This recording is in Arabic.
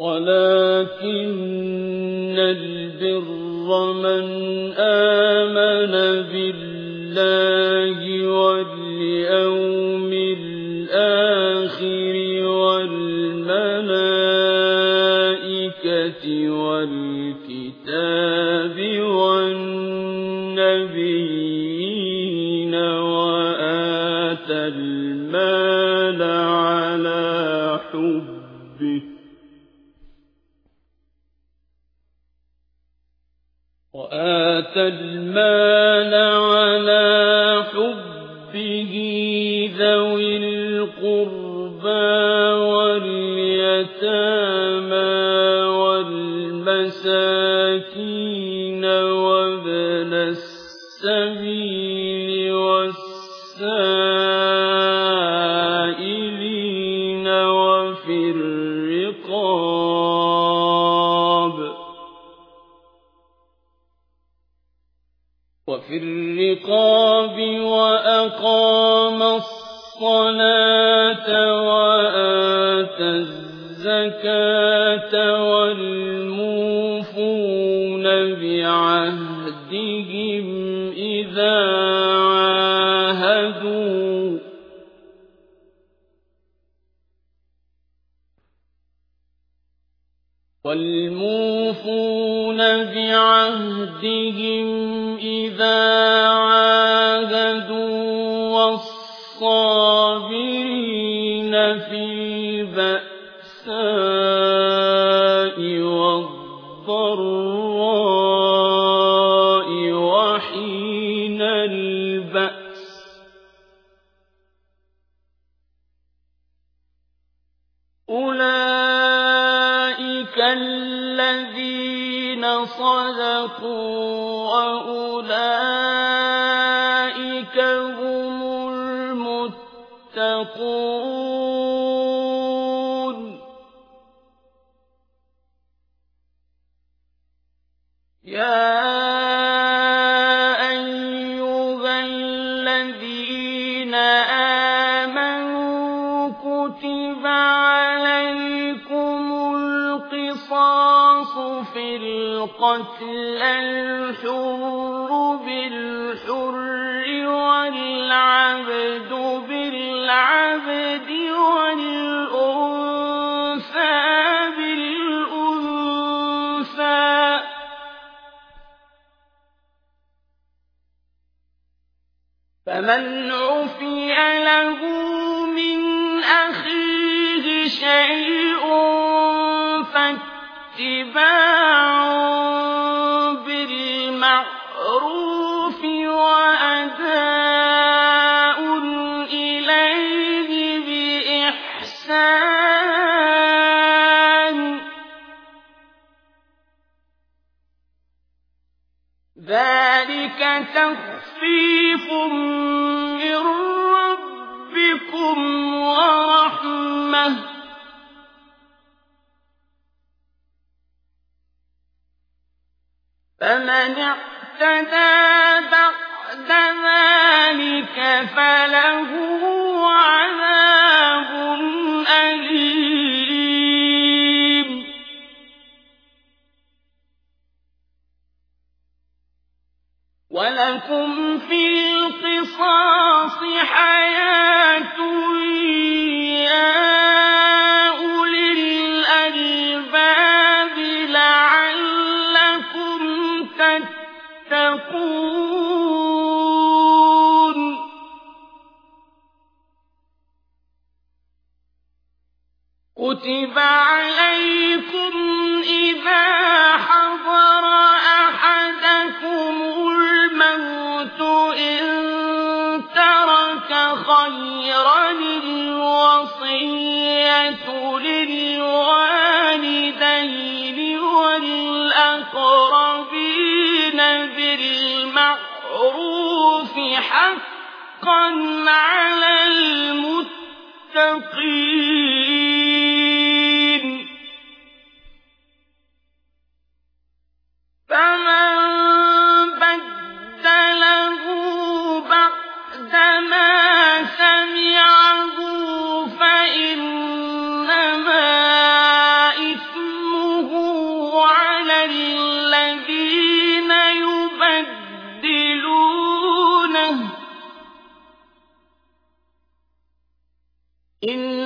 ولكن البر من آمن بالله واليوم الآخر والملائكة والكتاب والنبيين. وآتى المال على حبه ذوي القربى واليتامى وفي الرقاب وأقام الصلاة وآتى الزكاة والموفون بعهدهم إذا عاهدوا. والموفون بعهدهم إذا عاهدوا والصابرين في الذين صدقوا وأولئك هم المتقون. يا أيها الذين آمنوا القصاص في القتل الحر بالحر والعبد بالعبد والأنثى بالأنثى. فمن عفي له من أخيه شيء فاتباع بالمعروف وأداء إليه بإحسان. ذلك تخفيف من ربكم ورحمة. فمن اعتدى بعد ذلك فله عذاب أليم. ولكم في القصاص حياة تتقون كتب عليكم إذا حضر أحدكم الموت إن ترك خيرا الوصية للوالدين بالمعروف حقا على المتقين. إن